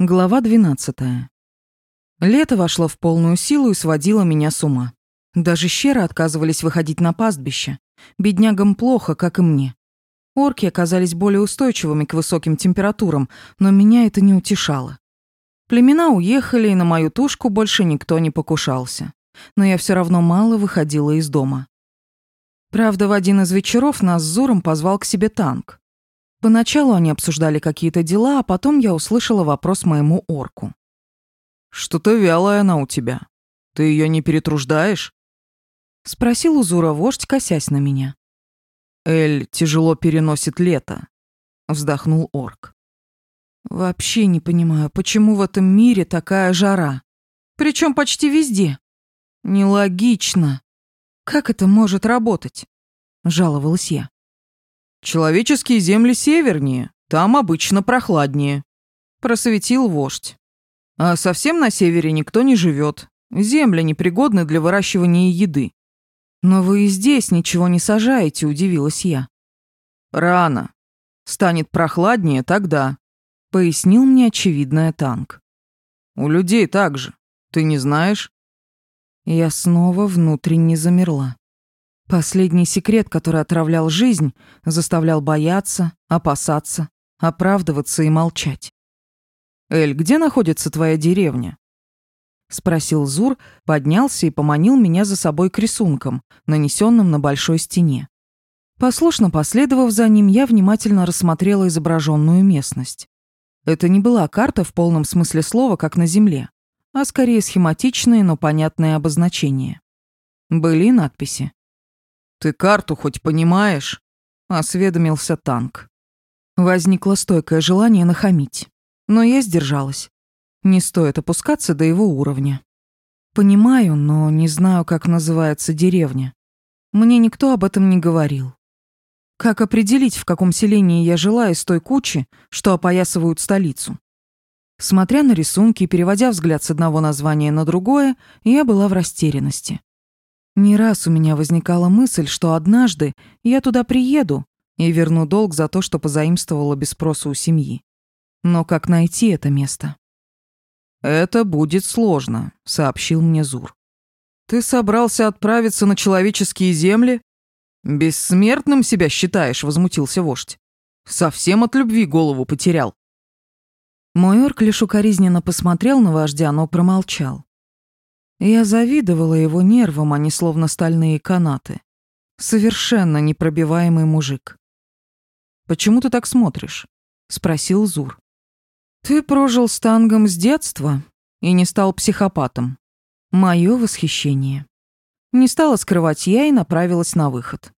Глава 12. Лето вошло в полную силу и сводило меня с ума. Даже щеры отказывались выходить на пастбище. Беднягам плохо, как и мне. Орки оказались более устойчивыми к высоким температурам, но меня это не утешало. Племена уехали, и на мою тушку больше никто не покушался. Но я все равно мало выходила из дома. Правда, в один из вечеров нас с Зуром позвал к себе танк. Поначалу они обсуждали какие-то дела, а потом я услышала вопрос моему орку. «Что-то вялая она у тебя. Ты ее не перетруждаешь?» Спросил Узура вождь, косясь на меня. «Эль тяжело переносит лето», — вздохнул орк. «Вообще не понимаю, почему в этом мире такая жара? Причем почти везде. Нелогично. Как это может работать?» — жаловалась я. Человеческие земли севернее, там обычно прохладнее», – просветил вождь. «А совсем на севере никто не живет. земля непригодны для выращивания еды». «Но вы и здесь ничего не сажаете», – удивилась я. «Рано. Станет прохладнее тогда», – пояснил мне очевидная танк. «У людей так же. Ты не знаешь?» Я снова внутренне замерла. Последний секрет, который отравлял жизнь, заставлял бояться, опасаться, оправдываться и молчать. «Эль, где находится твоя деревня?» Спросил Зур, поднялся и поманил меня за собой к рисункам, нанесенным на большой стене. Послушно последовав за ним, я внимательно рассмотрела изображенную местность. Это не была карта в полном смысле слова, как на Земле, а скорее схематичные, но понятные обозначения. Были и надписи. «Ты карту хоть понимаешь?» — осведомился танк. Возникло стойкое желание нахамить, но я сдержалась. Не стоит опускаться до его уровня. Понимаю, но не знаю, как называется деревня. Мне никто об этом не говорил. Как определить, в каком селении я жила из той кучи, что опоясывают столицу? Смотря на рисунки и переводя взгляд с одного названия на другое, я была в растерянности. Не раз у меня возникала мысль, что однажды я туда приеду и верну долг за то, что позаимствовала без спроса у семьи. Но как найти это место? «Это будет сложно», — сообщил мне Зур. «Ты собрался отправиться на человеческие земли? Бессмертным себя считаешь?» — возмутился вождь. «Совсем от любви голову потерял». Мой орк лишь укоризненно посмотрел на вождя, но промолчал. Я завидовала его нервам, а они словно стальные канаты. Совершенно непробиваемый мужик. «Почему ты так смотришь?» — спросил Зур. «Ты прожил с тангом с детства и не стал психопатом. Мое восхищение». Не стала скрывать я и направилась на выход.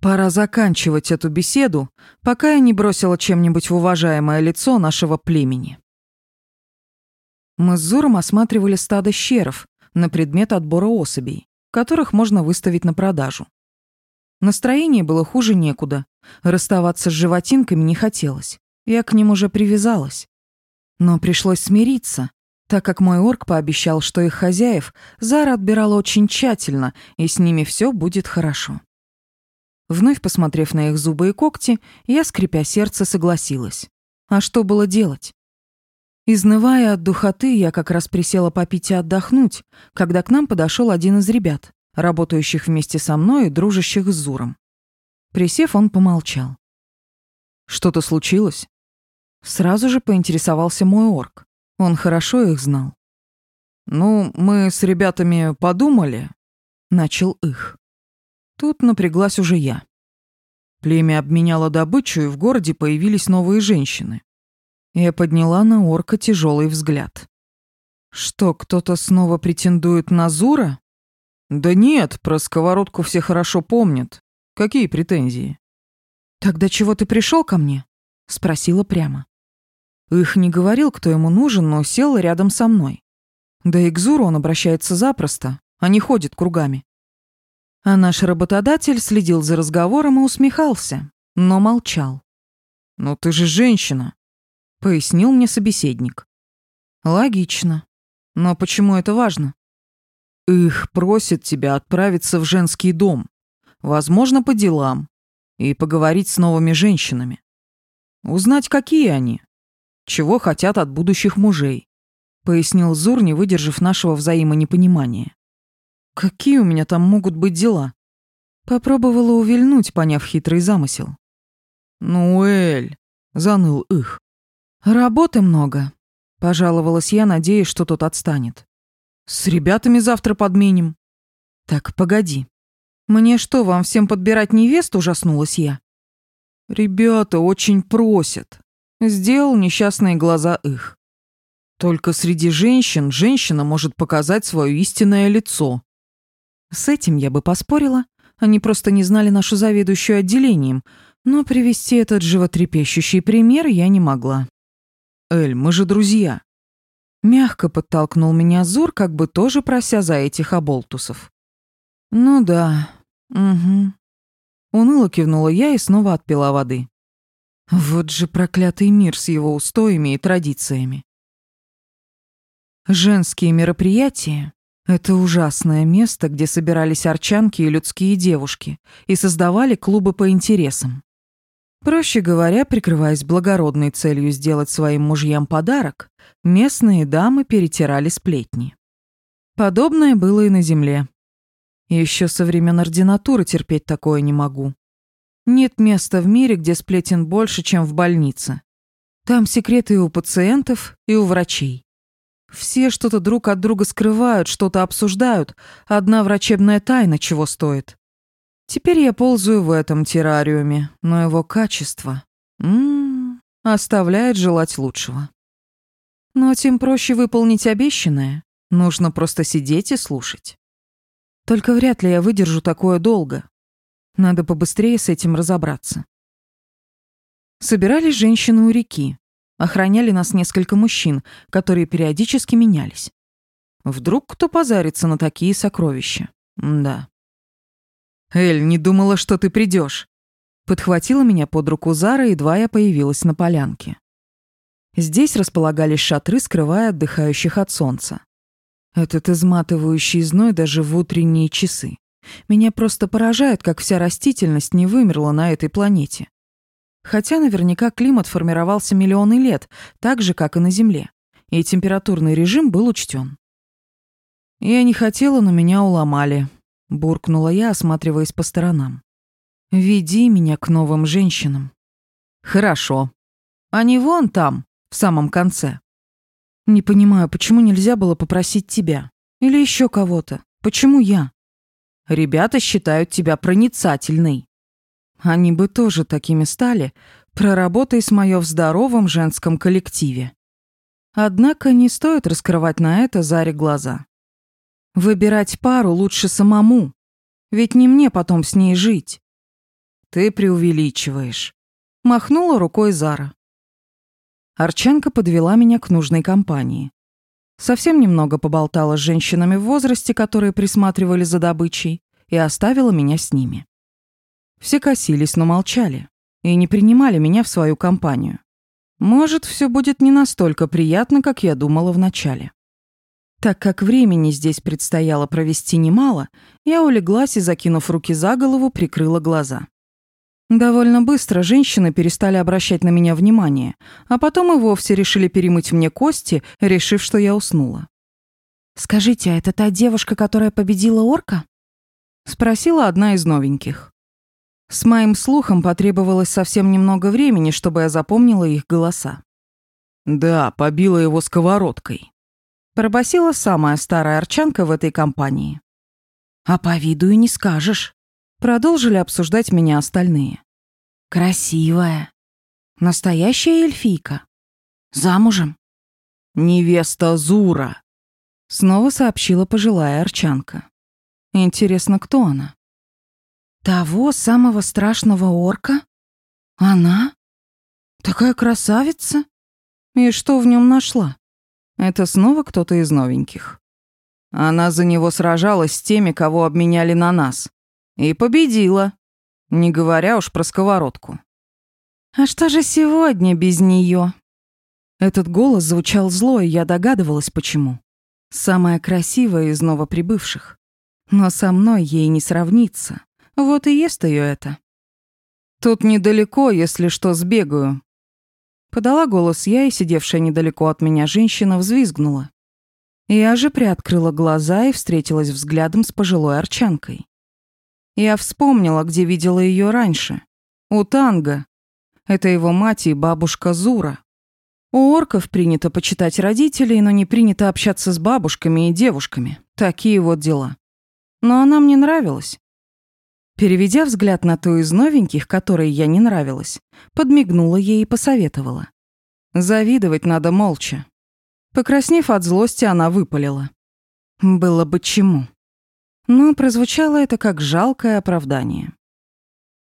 Пора заканчивать эту беседу, пока я не бросила чем-нибудь в уважаемое лицо нашего племени. Мы с Зуром осматривали стадо щеров, на предмет отбора особей, которых можно выставить на продажу. Настроение было хуже некуда, расставаться с животинками не хотелось, я к ним уже привязалась. Но пришлось смириться, так как мой орк пообещал, что их хозяев Зара отбирала очень тщательно, и с ними все будет хорошо. Вновь посмотрев на их зубы и когти, я, скрипя сердце, согласилась. А что было делать? Изнывая от духоты, я как раз присела попить и отдохнуть, когда к нам подошел один из ребят, работающих вместе со мной и дружащих с Зуром. Присев, он помолчал. «Что-то случилось?» Сразу же поинтересовался мой орк. Он хорошо их знал. «Ну, мы с ребятами подумали», — начал их. Тут напряглась уже я. Племя обменяло добычу, и в городе появились новые женщины. Я подняла на орка тяжелый взгляд. «Что, кто-то снова претендует на Зура?» «Да нет, про сковородку все хорошо помнят. Какие претензии?» «Тогда чего ты пришел ко мне?» — спросила прямо. Их не говорил, кто ему нужен, но сел рядом со мной. Да и к Зуру он обращается запросто, а не ходит кругами. А наш работодатель следил за разговором и усмехался, но молчал. «Но ты же женщина!» пояснил мне собеседник. Логично. Но почему это важно? Их просит тебя отправиться в женский дом, возможно, по делам, и поговорить с новыми женщинами. Узнать, какие они, чего хотят от будущих мужей, пояснил Зур, не выдержав нашего взаимонепонимания. Какие у меня там могут быть дела? Попробовала увильнуть, поняв хитрый замысел. «Ну, Эль!» — заныл их. «Работы много», — пожаловалась я, надеясь, что тот отстанет. «С ребятами завтра подменим». «Так, погоди. Мне что, вам всем подбирать невесту?» — ужаснулась я. «Ребята очень просят», — сделал несчастные глаза их. «Только среди женщин женщина может показать свое истинное лицо». С этим я бы поспорила. Они просто не знали нашу заведующую отделением, но привести этот животрепещущий пример я не могла. Эль, мы же друзья!» Мягко подтолкнул меня Зур, как бы тоже прося за этих оболтусов. «Ну да, угу». Уныло кивнула я и снова отпила воды. Вот же проклятый мир с его устоями и традициями. Женские мероприятия — это ужасное место, где собирались арчанки и людские девушки и создавали клубы по интересам. Проще говоря, прикрываясь благородной целью сделать своим мужьям подарок, местные дамы перетирали сплетни. Подобное было и на земле. Еще со времен ординатуры терпеть такое не могу. Нет места в мире, где сплетен больше, чем в больнице. Там секреты и у пациентов, и у врачей. Все что-то друг от друга скрывают, что-то обсуждают. Одна врачебная тайна чего стоит. Теперь я ползаю в этом террариуме, но его качество м -м, оставляет желать лучшего. Но тем проще выполнить обещанное. Нужно просто сидеть и слушать. Только вряд ли я выдержу такое долго. Надо побыстрее с этим разобраться. Собирали женщину у реки. Охраняли нас несколько мужчин, которые периодически менялись. Вдруг кто позарится на такие сокровища? Да. «Эль, не думала, что ты придешь!» Подхватила меня под руку Зара, едва я появилась на полянке. Здесь располагались шатры, скрывая отдыхающих от солнца. Этот изматывающий зной даже в утренние часы. Меня просто поражает, как вся растительность не вымерла на этой планете. Хотя наверняка климат формировался миллионы лет, так же, как и на Земле, и температурный режим был учтен. Я не хотела, но меня уломали, буркнула я, осматриваясь по сторонам. «Веди меня к новым женщинам». «Хорошо. Они вон там, в самом конце». «Не понимаю, почему нельзя было попросить тебя? Или еще кого-то? Почему я?» «Ребята считают тебя проницательной». «Они бы тоже такими стали, проработай с моё в здоровом женском коллективе». Однако не стоит раскрывать на это Заре глаза. Выбирать пару лучше самому, ведь не мне потом с ней жить. Ты преувеличиваешь. Махнула рукой Зара. Арченко подвела меня к нужной компании. Совсем немного поболтала с женщинами в возрасте, которые присматривали за добычей, и оставила меня с ними. Все косились, но молчали, и не принимали меня в свою компанию. Может, все будет не настолько приятно, как я думала вначале. Так как времени здесь предстояло провести немало, я улеглась и, закинув руки за голову, прикрыла глаза. Довольно быстро женщины перестали обращать на меня внимание, а потом и вовсе решили перемыть мне кости, решив, что я уснула. «Скажите, а это та девушка, которая победила орка?» — спросила одна из новеньких. С моим слухом потребовалось совсем немного времени, чтобы я запомнила их голоса. «Да, побила его сковородкой», Пробасила самая старая арчанка в этой компании. «А по виду и не скажешь», — продолжили обсуждать меня остальные. «Красивая. Настоящая эльфийка. Замужем». «Невеста Зура», — снова сообщила пожилая арчанка. «Интересно, кто она?» «Того самого страшного орка? Она? Такая красавица? И что в нем нашла?» Это снова кто-то из новеньких. Она за него сражалась с теми, кого обменяли на нас. И победила. Не говоря уж про сковородку. «А что же сегодня без нее? Этот голос звучал зло, и я догадывалась, почему. Самая красивая из новоприбывших. Но со мной ей не сравнится. Вот и ест ее это. «Тут недалеко, если что, сбегаю», Подала голос я, и сидевшая недалеко от меня женщина взвизгнула. Я же приоткрыла глаза и встретилась взглядом с пожилой арчанкой. Я вспомнила, где видела ее раньше. У Танга. Это его мать и бабушка Зура. У орков принято почитать родителей, но не принято общаться с бабушками и девушками. Такие вот дела. Но она мне нравилась. Переведя взгляд на ту из новеньких, которой я не нравилась, подмигнула ей и посоветовала. «Завидовать надо молча». Покраснев от злости, она выпалила. «Было бы чему». Но прозвучало это как жалкое оправдание.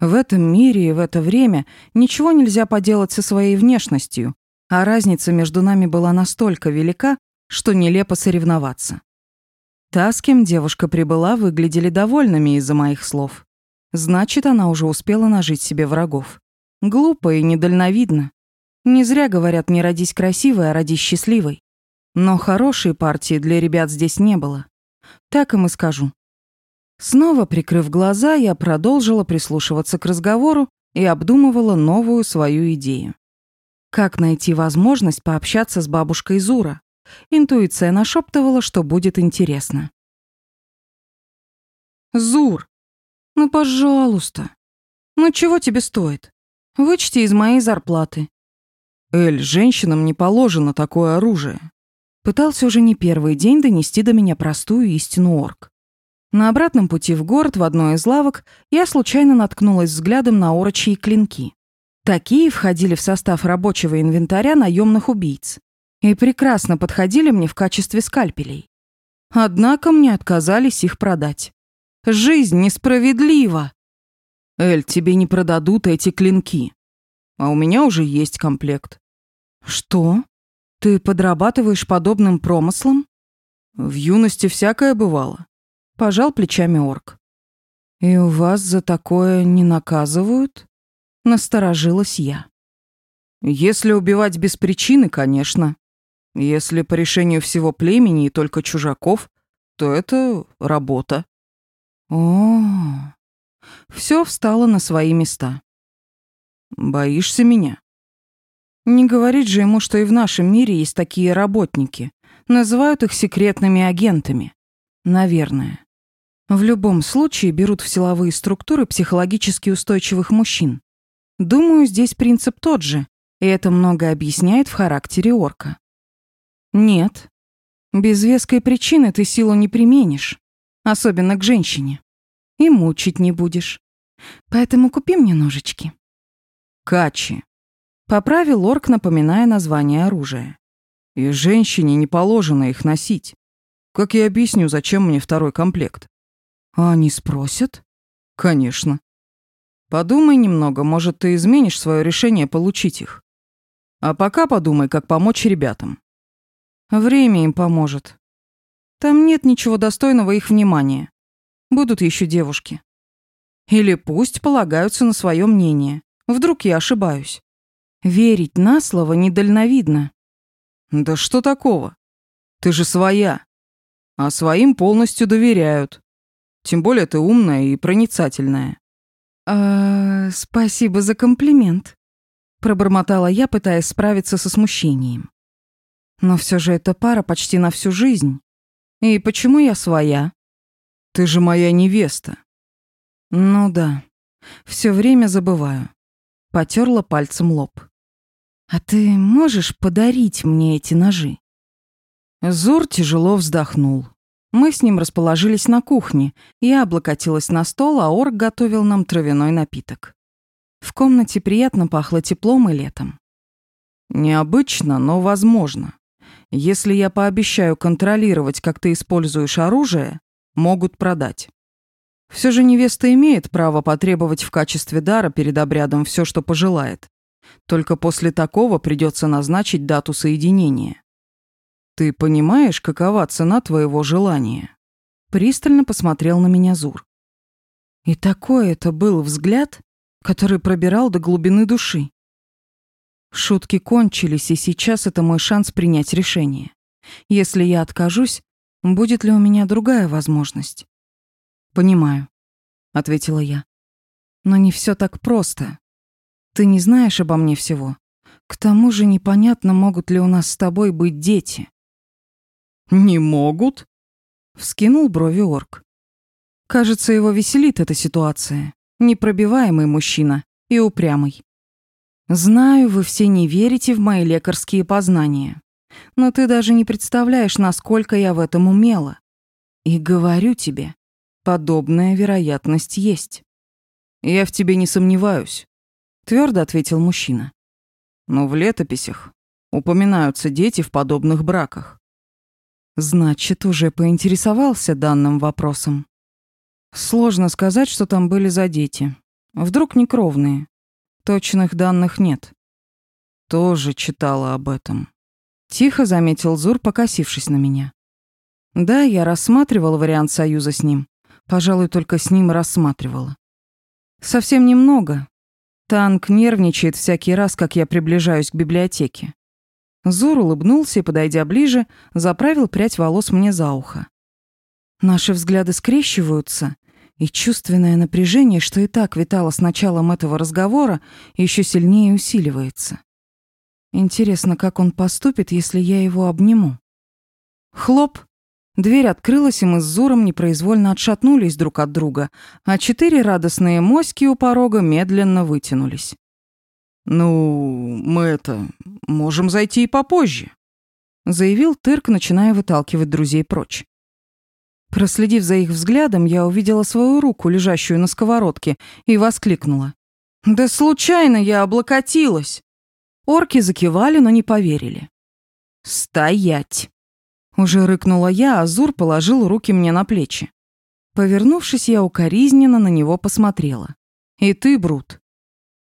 В этом мире и в это время ничего нельзя поделать со своей внешностью, а разница между нами была настолько велика, что нелепо соревноваться. Та, с кем девушка прибыла, выглядели довольными из-за моих слов. Значит, она уже успела нажить себе врагов. Глупо и недальновидно. Не зря говорят «не родись красивой, а родись счастливой». Но хорошей партии для ребят здесь не было. Так им и скажу. Снова прикрыв глаза, я продолжила прислушиваться к разговору и обдумывала новую свою идею. Как найти возможность пообщаться с бабушкой Зура? Интуиция нашептывала, что будет интересно. «Зур! Ну, пожалуйста! Ну, чего тебе стоит? Вычти из моей зарплаты». «Эль, женщинам не положено такое оружие». Пытался уже не первый день донести до меня простую истину орк. На обратном пути в город в одной из лавок я случайно наткнулась взглядом на орочьи клинки. Такие входили в состав рабочего инвентаря наемных убийц и прекрасно подходили мне в качестве скальпелей. Однако мне отказались их продать. Жизнь несправедлива. Эль, тебе не продадут эти клинки. А у меня уже есть комплект. Что? Ты подрабатываешь подобным промыслом? В юности всякое бывало. Пожал плечами орк. И у вас за такое не наказывают? Насторожилась я. Если убивать без причины, конечно. Если по решению всего племени и только чужаков, то это работа. О, все встало на свои места. Боишься меня? Не говорит же ему, что и в нашем мире есть такие работники. Называют их секретными агентами. Наверное. В любом случае берут в силовые структуры психологически устойчивых мужчин. Думаю, здесь принцип тот же, и это много объясняет в характере орка. Нет. Без веской причины ты силу не применишь, особенно к женщине. И мучить не будешь. Поэтому купи мне ножички. Качи. Поправил орк, напоминая название оружия. И женщине не положено их носить. Как я объясню, зачем мне второй комплект? А они спросят? Конечно. Подумай немного, может, ты изменишь свое решение получить их. А пока подумай, как помочь ребятам. Время им поможет. Там нет ничего достойного их внимания. Будут еще девушки. Или пусть полагаются на свое мнение. Вдруг я ошибаюсь. Верить на слово недальновидно. Да что такого? Ты же своя. А своим полностью доверяют. Тем более ты умная и проницательная. «Э спасибо за комплимент, пробормотала я, пытаясь справиться со смущением. Но все же эта пара почти на всю жизнь. И почему я своя? Ты же моя невеста. Ну да. Все время забываю. Потерла пальцем лоб. А ты можешь подарить мне эти ножи? Зур тяжело вздохнул. Мы с ним расположились на кухне. Я облокотилась на стол, а Орг готовил нам травяной напиток. В комнате приятно пахло теплом и летом. Необычно, но возможно. Если я пообещаю контролировать, как ты используешь оружие, могут продать. Все же невеста имеет право потребовать в качестве дара перед обрядом все, что пожелает. Только после такого придется назначить дату соединения. Ты понимаешь, какова цена твоего желания? Пристально посмотрел на меня Зур. И такой это был взгляд, который пробирал до глубины души. Шутки кончились, и сейчас это мой шанс принять решение. Если я откажусь, будет ли у меня другая возможность? Понимаю, ответила я. Но не все так просто. Ты не знаешь обо мне всего. К тому же непонятно, могут ли у нас с тобой быть дети. Не могут? вскинул брови орк. Кажется, его веселит эта ситуация. Непробиваемый мужчина и упрямый. Знаю, вы все не верите в мои лекарские познания. Но ты даже не представляешь, насколько я в этом умела. И говорю тебе, подобная вероятность есть. Я в тебе не сомневаюсь, твердо ответил мужчина. Но в летописях упоминаются дети в подобных браках. Значит, уже поинтересовался данным вопросом. Сложно сказать, что там были за дети. Вдруг некровные, Точных данных нет. Тоже читала об этом. Тихо заметил Зур, покосившись на меня. Да, я рассматривала вариант союза с ним. Пожалуй, только с ним рассматривала. Совсем немного. Танк нервничает всякий раз, как я приближаюсь к библиотеке. Зур улыбнулся и, подойдя ближе, заправил прядь волос мне за ухо. Наши взгляды скрещиваются, и чувственное напряжение, что и так витало с началом этого разговора, еще сильнее усиливается. Интересно, как он поступит, если я его обниму. Хлоп! Дверь открылась, и мы с Зуром непроизвольно отшатнулись друг от друга, а четыре радостные моськи у порога медленно вытянулись. «Ну, мы это... можем зайти и попозже», — заявил Тырк, начиная выталкивать друзей прочь. Проследив за их взглядом, я увидела свою руку, лежащую на сковородке, и воскликнула. «Да случайно я облокотилась!» Орки закивали, но не поверили. «Стоять!» Уже рыкнула я, а Зур положил руки мне на плечи. Повернувшись, я укоризненно на него посмотрела. «И ты, Брут!»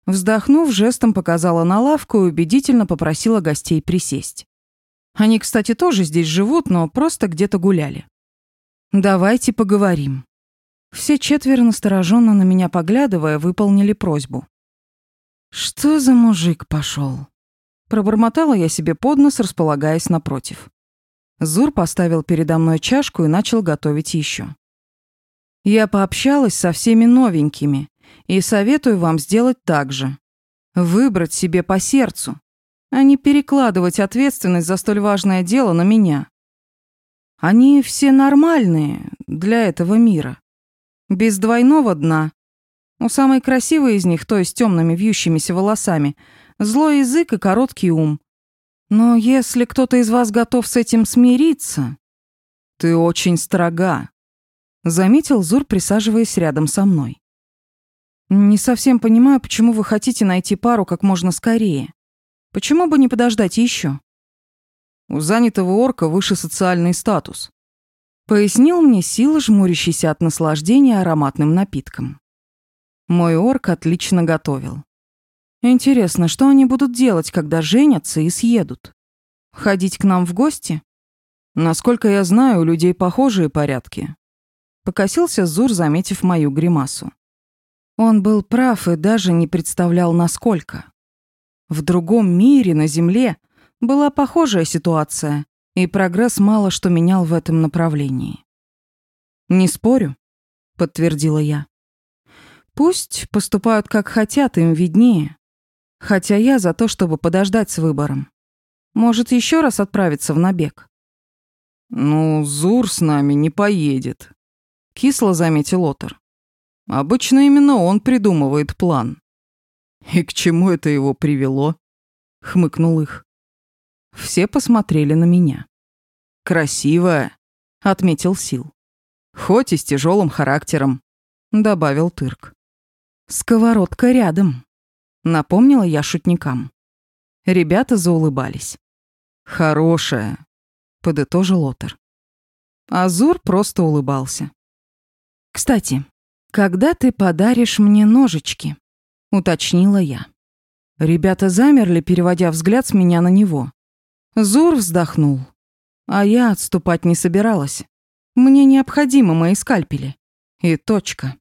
Вздохнув, жестом показала на лавку и убедительно попросила гостей присесть. Они, кстати, тоже здесь живут, но просто где-то гуляли. Давайте поговорим. Все четверо настороженно на меня поглядывая, выполнили просьбу. Что за мужик пошел? Пробормотала я себе под нос, располагаясь напротив. Зур поставил передо мной чашку и начал готовить еще. Я пообщалась со всеми новенькими и советую вам сделать так же. Выбрать себе по сердцу, а не перекладывать ответственность за столь важное дело на меня. Они все нормальные для этого мира. Без двойного дна. У самой красивой из них, то есть темными вьющимися волосами, злой язык и короткий ум. Но если кто-то из вас готов с этим смириться... Ты очень строга, заметил Зур, присаживаясь рядом со мной. Не совсем понимаю, почему вы хотите найти пару как можно скорее. Почему бы не подождать еще? У занятого орка выше социальный статус. Пояснил мне Сила, жмурящийся от наслаждения ароматным напитком. Мой орк отлично готовил. Интересно, что они будут делать, когда женятся и съедут? Ходить к нам в гости? Насколько я знаю, у людей похожие порядки. Покосился Зур, заметив мою гримасу. Он был прав и даже не представлял, насколько. В другом мире, на Земле, была похожая ситуация, и прогресс мало что менял в этом направлении. «Не спорю», — подтвердила я. «Пусть поступают как хотят, им виднее. Хотя я за то, чтобы подождать с выбором. Может, еще раз отправиться в набег?» «Ну, Зур с нами не поедет», — кисло заметил Отор. «Обычно именно он придумывает план». «И к чему это его привело?» — хмыкнул их. Все посмотрели на меня. «Красивая», — отметил Сил. «Хоть и с тяжелым характером», — добавил Тырк. «Сковородка рядом», — напомнила я шутникам. Ребята заулыбались. «Хорошая», — подытожил лотер. Азур просто улыбался. «Кстати, когда ты подаришь мне ножички?» — уточнила я. Ребята замерли, переводя взгляд с меня на него. Зур вздохнул. А я отступать не собиралась. Мне необходимо мои скальпели. И точка.